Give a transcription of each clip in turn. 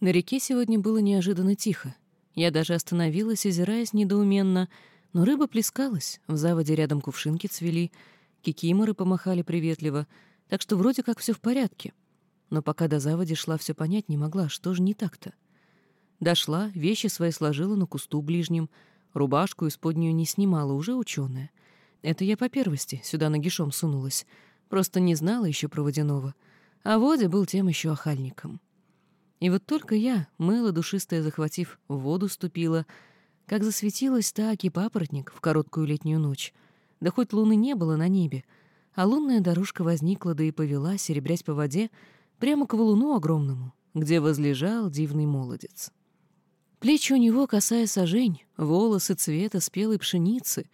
На реке сегодня было неожиданно тихо. Я даже остановилась, озираясь недоуменно, но рыба плескалась, в заводе рядом кувшинки цвели, кикиморы помахали приветливо, так что вроде как все в порядке. Но пока до заводи шла, все понять не могла, что же не так-то. Дошла, вещи свои сложила на кусту ближнем, рубашку исподнюю не снимала, уже ученая. Это я по первости сюда нагишом сунулась, просто не знала еще про водяного, а Водя был тем еще охальником. И вот только я, мыло душистое захватив, в воду ступила, как засветилась та и папоротник в короткую летнюю ночь. Да хоть луны не было на небе, а лунная дорожка возникла, да и повела, серебрясь по воде, прямо к валуну огромному, где возлежал дивный молодец. Плечи у него косая сажень, волосы цвета спелой пшеницы,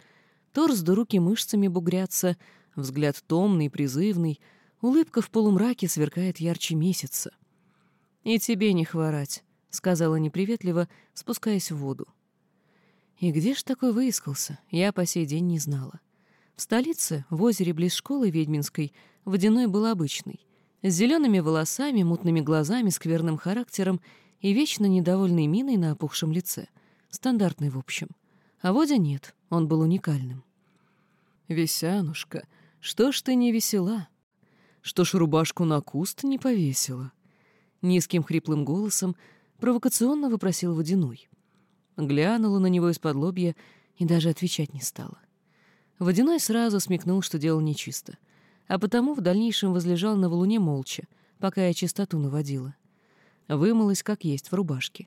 торс до руки мышцами бугрятся, взгляд томный, призывный, улыбка в полумраке сверкает ярче месяца — «И тебе не хворать», — сказала неприветливо, спускаясь в воду. И где ж такой выискался, я по сей день не знала. В столице, в озере близ школы ведьминской, водяной был обычный, с зелеными волосами, мутными глазами, скверным характером и вечно недовольной миной на опухшем лице. Стандартный, в общем. А Водя нет, он был уникальным. «Весянушка, что ж ты не весела? Что ж рубашку на куст не повесила?» Низким хриплым голосом провокационно вопросил Водяной. Глянула на него из-под лобья и даже отвечать не стала. Водяной сразу смекнул, что дело нечисто, а потому в дальнейшем возлежал на валуне молча, пока я чистоту наводила. Вымылась как есть в рубашке.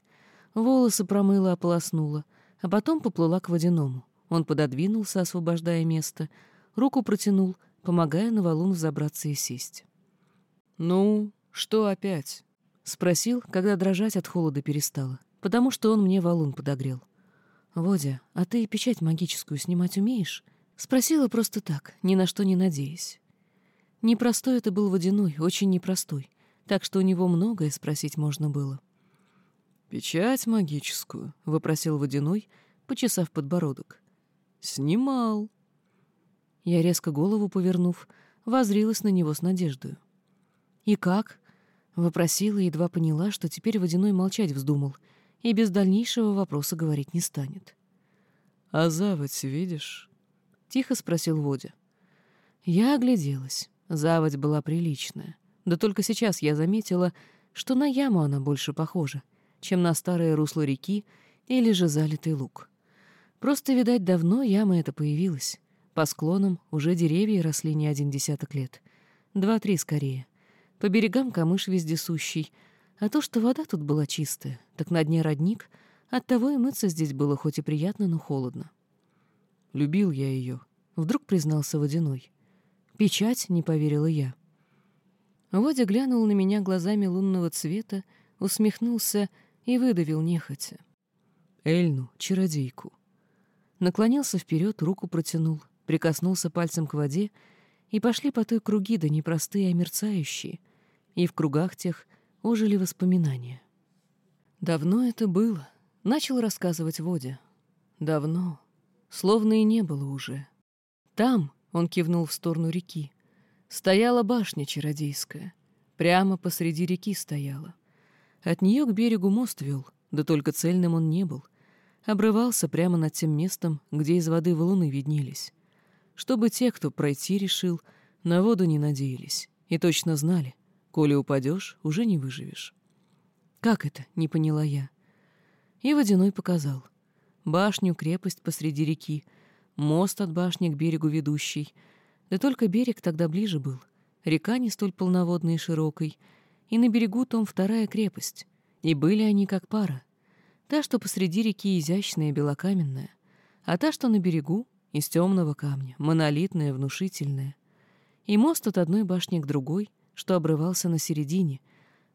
Волосы промыла, ополоснула, а потом поплыла к водяному. Он пододвинулся, освобождая место, руку протянул, помогая на валун взобраться и сесть. «Ну, что опять?» Спросил, когда дрожать от холода перестала, потому что он мне валун подогрел. «Водя, а ты печать магическую снимать умеешь?» Спросила просто так, ни на что не надеясь. Непростой это был водяной, очень непростой, так что у него многое спросить можно было. «Печать магическую?» — вопросил водяной, почесав подбородок. «Снимал». Я, резко голову повернув, возрилась на него с надеждой. «И как?» Вопросила и едва поняла, что теперь Водяной молчать вздумал и без дальнейшего вопроса говорить не станет. «А заводь видишь?» — тихо спросил Водя. Я огляделась. Заводь была приличная. Да только сейчас я заметила, что на яму она больше похожа, чем на старое русло реки или же залитый луг. Просто, видать, давно яма эта появилась. По склонам уже деревья росли не один десяток лет. Два-три скорее — по берегам камыш вездесущий, а то, что вода тут была чистая, так на дне родник, оттого и мыться здесь было хоть и приятно, но холодно. Любил я ее, вдруг признался Водяной. Печать, не поверила я. Водя глянул на меня глазами лунного цвета, усмехнулся и выдавил нехотя. Эльну, чародейку. Наклонился вперед, руку протянул, прикоснулся пальцем к воде, и пошли по той круги, да не простые, а мерцающие, и в кругах тех ожили воспоминания. Давно это было, начал рассказывать Водя. Давно, словно и не было уже. Там, он кивнул в сторону реки, стояла башня чародейская, прямо посреди реки стояла. От нее к берегу мост вел, да только цельным он не был. Обрывался прямо над тем местом, где из воды валуны виднелись. Чтобы те, кто пройти решил, на воду не надеялись и точно знали, Коли упадешь, уже не выживешь. Как это? Не поняла я. И водяной показал. Башню, крепость посреди реки, мост от башни к берегу ведущий. Да только берег тогда ближе был. Река не столь полноводной и широкой. И на берегу том вторая крепость. И были они как пара. Та, что посреди реки изящная, белокаменная, а та, что на берегу, из темного камня, монолитная, внушительная. И мост от одной башни к другой, что обрывался на середине,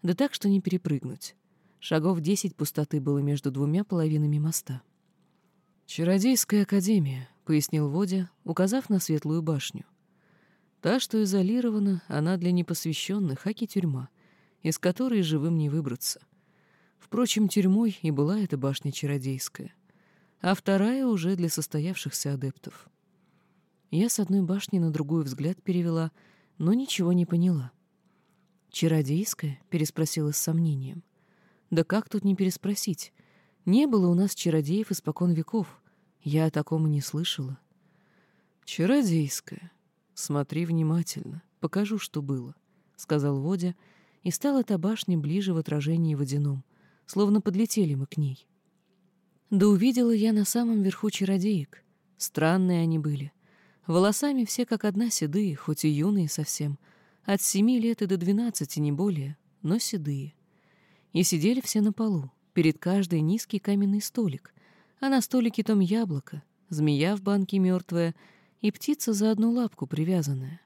да так, что не перепрыгнуть. Шагов десять пустоты было между двумя половинами моста. «Чародейская академия», — пояснил Водя, указав на светлую башню. «Та, что изолирована, она для непосвященных, аки тюрьма, из которой живым не выбраться. Впрочем, тюрьмой и была эта башня чародейская, а вторая уже для состоявшихся адептов». Я с одной башни на другую взгляд перевела, но ничего не поняла — «Чародейская?» — переспросила с сомнением. Да как тут не переспросить? Не было у нас чародеев испокон веков. Я о таком и не слышала. «Чародейская. Смотри внимательно. Покажу, что было», — сказал Водя, и стала эта башня ближе в отражении водяном, словно подлетели мы к ней. Да увидела я на самом верху чародеек. Странные они были. Волосами все как одна седые, хоть и юные совсем. От семи лет и до двенадцати, не более, но седые. И сидели все на полу, перед каждой низкий каменный столик, а на столике том яблоко, змея в банке мертвая — и птица за одну лапку привязанная.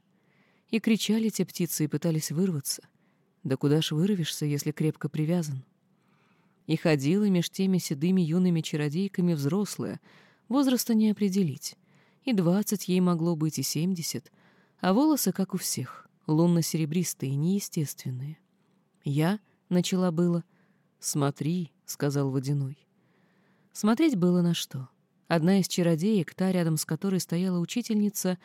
И кричали те птицы и пытались вырваться. Да куда ж вырвешься, если крепко привязан? И ходила меж теми седыми юными чародейками взрослая, возраста не определить. И двадцать ей могло быть, и семьдесят, а волосы, как у всех, лунно-серебристые, неестественные. Я начала было. «Смотри», — сказал Водяной. Смотреть было на что. Одна из чародеек, та, рядом с которой стояла учительница,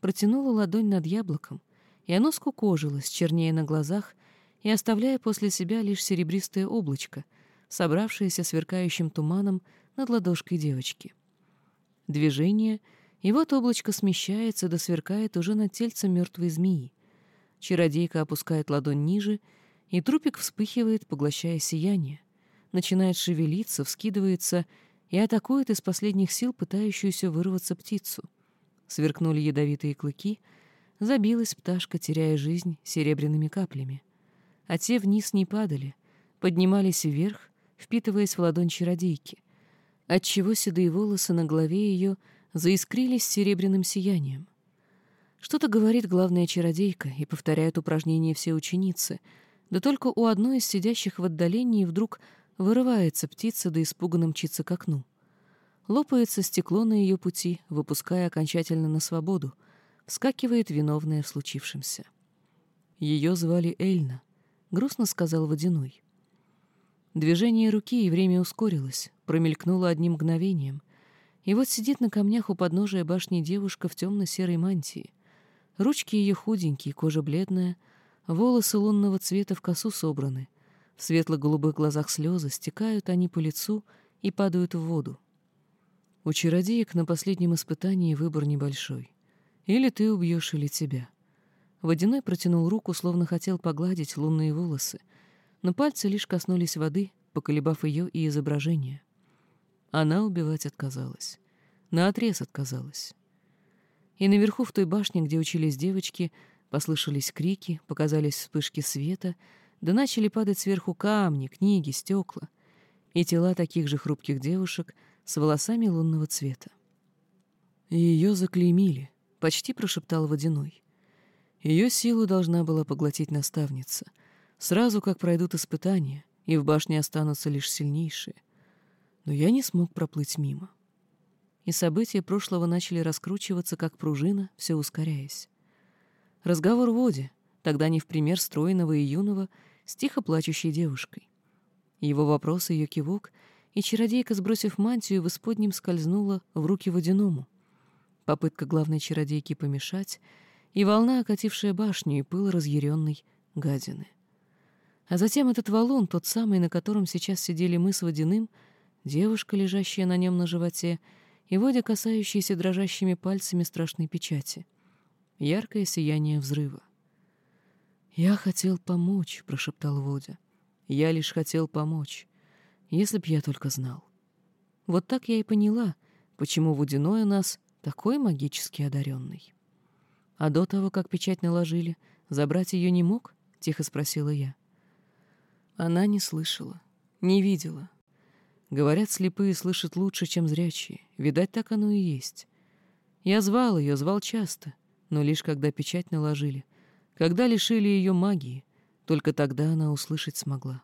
протянула ладонь над яблоком, и оно скукожилось, чернее на глазах и оставляя после себя лишь серебристое облачко, собравшееся сверкающим туманом над ладошкой девочки. Движение, и вот облачко смещается да сверкает уже над тельцем мертвой змеи. Чародейка опускает ладонь ниже, и трупик вспыхивает, поглощая сияние. Начинает шевелиться, вскидывается — и атакует из последних сил пытающуюся вырваться птицу. Сверкнули ядовитые клыки, забилась пташка, теряя жизнь серебряными каплями. А те вниз не падали, поднимались вверх, впитываясь в ладонь чародейки, отчего седые волосы на голове ее заискрились серебряным сиянием. Что-то говорит главная чародейка, и повторяют упражнения все ученицы, да только у одной из сидящих в отдалении вдруг Вырывается птица, да испуганно мчится к окну. Лопается стекло на ее пути, выпуская окончательно на свободу. Вскакивает виновная в случившемся. Ее звали Эльна, грустно сказал Водяной. Движение руки и время ускорилось, промелькнуло одним мгновением. И вот сидит на камнях у подножия башни девушка в темно-серой мантии. Ручки ее худенькие, кожа бледная, волосы лунного цвета в косу собраны, в светло-голубых глазах слезы стекают они по лицу и падают в воду. У чародеек на последнем испытании выбор небольшой. Или ты убьешь, или тебя. Водяной протянул руку, словно хотел погладить лунные волосы, но пальцы лишь коснулись воды, поколебав ее и изображение. Она убивать отказалась. Наотрез отказалась. И наверху в той башне, где учились девочки, послышались крики, показались вспышки света — да начали падать сверху камни, книги, стекла и тела таких же хрупких девушек с волосами лунного цвета. Ее заклеймили, почти прошептал Водяной. Ее силу должна была поглотить наставница, сразу как пройдут испытания, и в башне останутся лишь сильнейшие. Но я не смог проплыть мимо. И события прошлого начали раскручиваться, как пружина, все ускоряясь. Разговор в воде, тогда не в пример стройного и юного, с тихо плачущей девушкой. Его вопрос, ее кивок, и чародейка, сбросив мантию, в исподнем скользнула в руки водяному. Попытка главной чародейки помешать, и волна, окатившая башню, и пыл разъяренной гадины. А затем этот валун, тот самый, на котором сейчас сидели мы с водяным, девушка, лежащая на нем на животе, и Водя, касающаяся дрожащими пальцами страшной печати. Яркое сияние взрыва. «Я хотел помочь», — прошептал Водя. «Я лишь хотел помочь, если б я только знал». Вот так я и поняла, почему Водяной у нас такой магически одаренный. А до того, как печать наложили, забрать ее не мог? — тихо спросила я. Она не слышала, не видела. Говорят, слепые слышат лучше, чем зрячие. Видать, так оно и есть. Я звал ее, звал часто, но лишь когда печать наложили, когда лишили ее магии, только тогда она услышать смогла.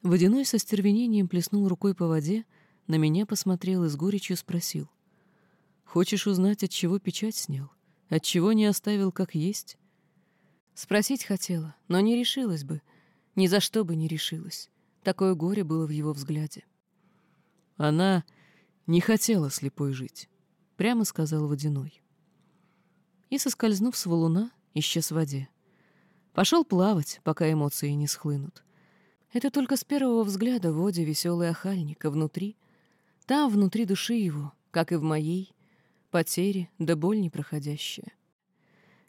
Водяной со стервенением плеснул рукой по воде, на меня посмотрел и с горечью спросил. «Хочешь узнать, от чего печать снял? От чего не оставил как есть?» Спросить хотела, но не решилась бы. Ни за что бы не решилась. Такое горе было в его взгляде. Она не хотела слепой жить, прямо сказал Водяной. И, соскользнув с валуна, исчез в воде. Пошел плавать, пока эмоции не схлынут. Это только с первого взгляда Водя веселый охальник, а внутри... Там, внутри души его, как и в моей, потери да боль непроходящая.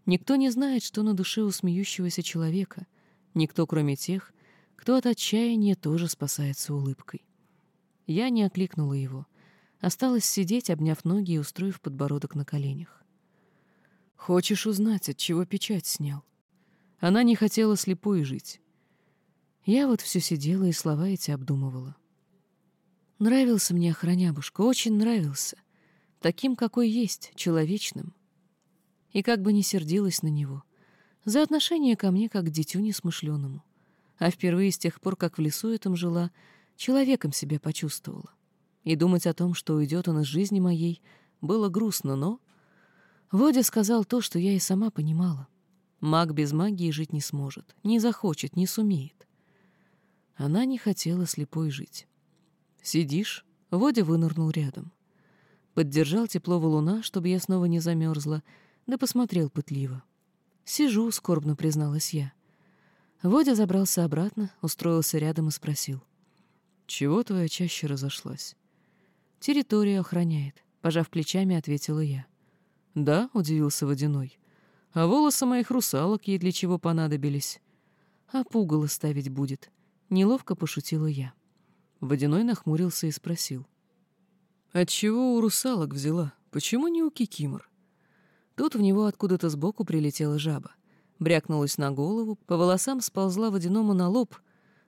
Никто не знает, что на душе у смеющегося человека, никто, кроме тех, кто от отчаяния тоже спасается улыбкой. Я не окликнула его. Осталось сидеть, обняв ноги и устроив подбородок на коленях. «Хочешь узнать, от чего печать снял?» Она не хотела слепой жить. Я вот все сидела и слова эти обдумывала. Нравился мне охранябушка, очень нравился. Таким, какой есть, человечным. И как бы не сердилась на него. За отношение ко мне, как к дитю несмышленому. А впервые с тех пор, как в лесу этом жила, человеком себя почувствовала. И думать о том, что уйдет он из жизни моей, было грустно, но... Водя сказал то, что я и сама понимала — Маг без магии жить не сможет, не захочет, не сумеет. Она не хотела слепой жить. «Сидишь?» — Водя вынырнул рядом. Поддержал теплого луна, чтобы я снова не замерзла, да посмотрел пытливо. «Сижу», — скорбно призналась я. Водя забрался обратно, устроился рядом и спросил. «Чего твоя чаще разошлась?» «Территорию охраняет», — пожав плечами, ответила я. «Да», — удивился Водяной а волосы моих русалок ей для чего понадобились. А пугало ставить будет. Неловко пошутила я. Водяной нахмурился и спросил. «Отчего у русалок взяла? Почему не у кикимор?» Тут в него откуда-то сбоку прилетела жаба. Брякнулась на голову, по волосам сползла водяному на лоб,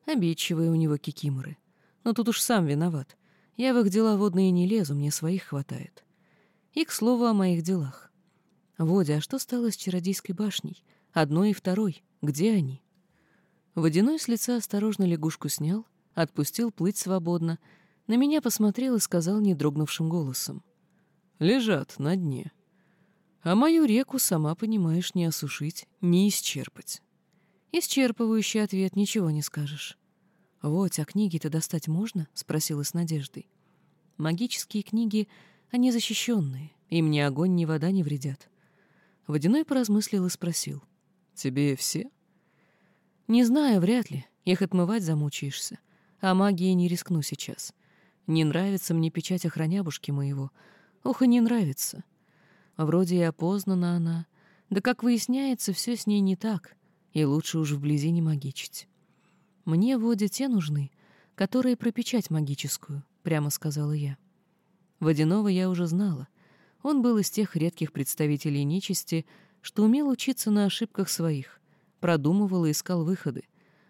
обидчивые у него кикиморы. Но тут уж сам виноват. Я в их дела водные не лезу, мне своих хватает. И, к слову, о моих делах. «Водя, а что стало с чародейской башней? Одной и второй. Где они?» Водяной с лица осторожно лягушку снял, отпустил плыть свободно, на меня посмотрел и сказал недрогнувшим голосом. «Лежат на дне. А мою реку, сама понимаешь, не осушить, не исчерпать». Исчерпывающий ответ, ничего не скажешь. «Вот, а книги-то достать можно?» — спросила с надеждой. «Магические книги, они защищенные, им ни огонь, ни вода не вредят. Водяной поразмыслил и спросил. «Тебе все?» «Не знаю, вряд ли. Их отмывать замучаешься. А магией не рискну сейчас. Не нравится мне печать охранябушки моего. Ох, и не нравится. Вроде и опознана она. Да, как выясняется, все с ней не так, и лучше уж вблизи не магичить. Мне, Водя, те нужны, которые про печать магическую, прямо сказала я. Водяного я уже знала — он был из тех редких представителей нечисти, что умел учиться на ошибках своих, продумывал и искал выходы.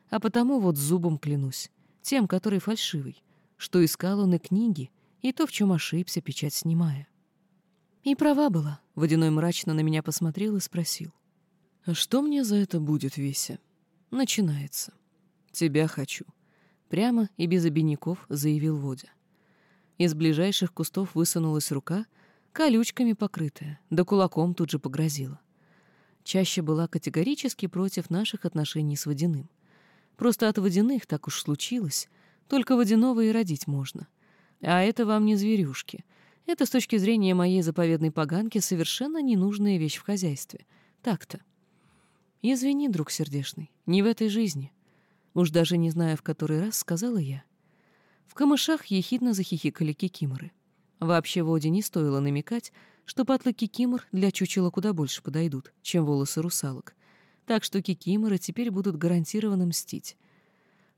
А потому вот зубом клянусь, тем, который фальшивый, что искал он и книги, и то, в чем ошибся, печать снимая. И права была. Водяной мрачно на меня посмотрел и спросил. «А что мне за это будет, Веся?» «Начинается. Тебя хочу». Прямо и без обиняков заявил Водя. Из ближайших кустов высунулась рука — колючками покрытая, да кулаком тут же погрозила. Чаще была категорически против наших отношений с водяным. Просто от водяных так уж случилось, только водяного и родить можно. А это вам не зверюшки. Это с точки зрения моей заповедной поганки совершенно ненужная вещь в хозяйстве. Так-то. Извини, друг сердешный, не в этой жизни. Уж даже не знаю, в который раз сказала я. В камышах ехидно захихикали кикиморы. Вообще Воде не стоило намекать, что патлы кикимор для чучела куда больше подойдут, чем волосы русалок. Так что кикиморы теперь будут гарантированно мстить.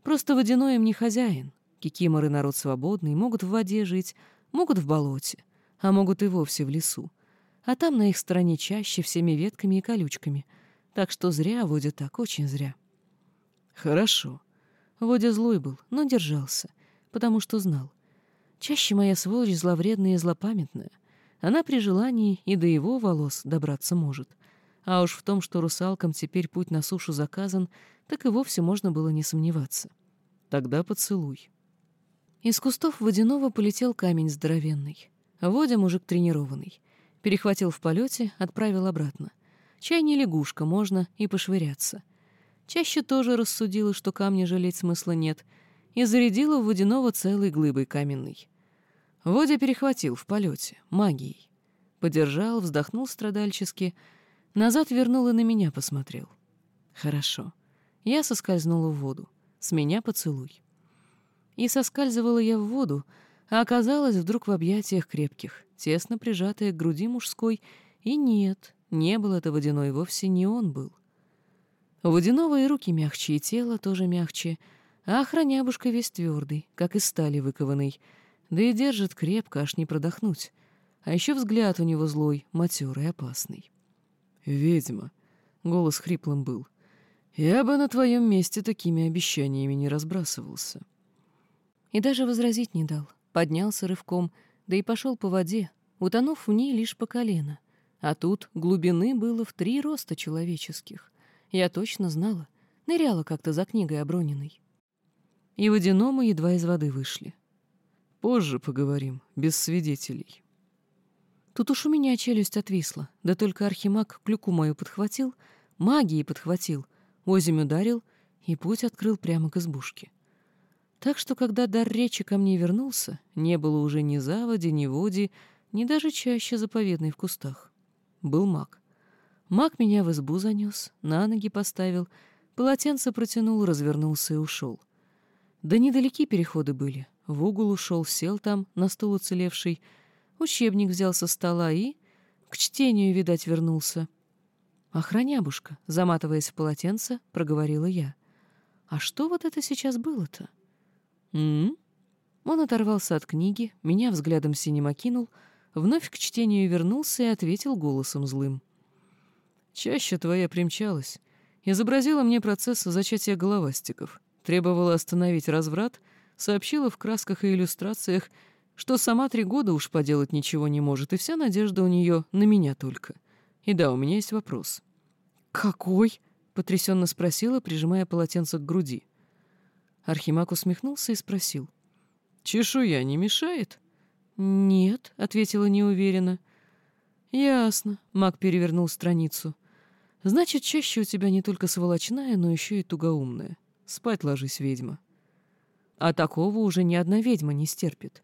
Просто водяной им не хозяин. Кикиморы — народ свободный, могут в воде жить, могут в болоте, а могут и вовсе в лесу. А там на их стороне чаще всеми ветками и колючками. Так что зря Водя так, очень зря. Хорошо. Водя злой был, но держался, потому что знал — Чаще моя сволочь зловредная и злопамятная. Она при желании и до его волос добраться может. А уж в том, что русалкам теперь путь на сушу заказан, так и вовсе можно было не сомневаться. Тогда поцелуй. Из кустов водяного полетел камень здоровенный. Водя мужик тренированный. Перехватил в полете, отправил обратно. Чай не лягушка, можно и пошвыряться. Чаще тоже рассудила, что камня жалеть смысла нет, и зарядила в водяного целой глыбой каменной. Водя перехватил в полете, магией. Подержал, вздохнул страдальчески, назад вернул и на меня посмотрел. Хорошо. Я соскользнула в воду. с меня поцелуй. И соскальзывала я в воду, а оказалась вдруг в объятиях крепких, тесно прижатая к груди мужской, и нет, не был это водяной, вовсе не он был. У и руки мягче, и тело тоже мягче, а охранябушка весь твердый, как из стали выкованный, да и держит крепко, аж не продохнуть. А еще взгляд у него злой, матерый, опасный. «Ведьма», — голос хриплым был, — «я бы на твоем месте такими обещаниями не разбрасывался». И даже возразить не дал, поднялся рывком, да и пошел по воде, утонув в ней лишь по колено. А тут глубины было в три роста человеческих. Я точно знала, ныряла как-то за книгой оброненной. И водяному едва из воды вышли. Позже поговорим, без свидетелей. Тут уж у меня челюсть отвисла, да только архимаг клюку мою подхватил, магией подхватил, озимь ударил и путь открыл прямо к избушке. Так что, когда дар речи ко мне вернулся, не было уже ни заводи, ни води, ни даже чаще заповедной в кустах. Был маг. Маг меня в избу занес, на ноги поставил, полотенце протянул, развернулся и ушел. Да недалеки переходы были. В угол ушел, сел там, на стул уцелевший, учебник взял со стола и... К чтению, видать, вернулся. «Охранябушка», заматываясь в полотенце, проговорила я. «А что вот это сейчас было-то?» «М-м?» Он оторвался от книги, меня взглядом синим окинул, вновь к чтению вернулся и ответил голосом злым. «Чаще твоя примчалась. Изобразила мне процесс зачатия головастиков. Требовала остановить разврат, сообщила в красках и иллюстрациях, что сама три года уж поделать ничего не может, и вся надежда у нее на меня только. И да, у меня есть вопрос. «Какой?» — потрясенно спросила, прижимая полотенце к груди. Архимаг усмехнулся и спросил. «Чешуя не мешает?» «Нет», — ответила неуверенно. «Ясно», — маг перевернул страницу. «Значит, чаще у тебя не только сволочная, но еще и тугоумная. Спать ложись, ведьма». А такого уже ни одна ведьма не стерпит.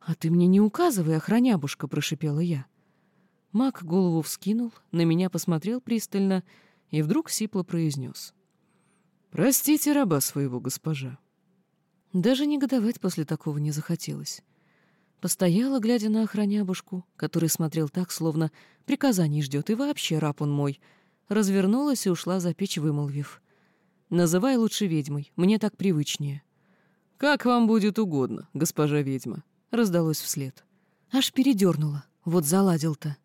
«А ты мне не указывай, охранябушка», — прошипела я. Маг голову вскинул, на меня посмотрел пристально и вдруг сипло произнес. «Простите раба своего, госпожа». Даже негодовать после такого не захотелось. Постояла, глядя на охранябушку, который смотрел так, словно приказаний ждет, и вообще раб он мой. Развернулась и ушла за печь, вымолвив. «Называй лучше ведьмой, мне так привычнее». «Как вам будет угодно, госпожа ведьма», раздалось вслед. Аж передернула. Вот заладил-то.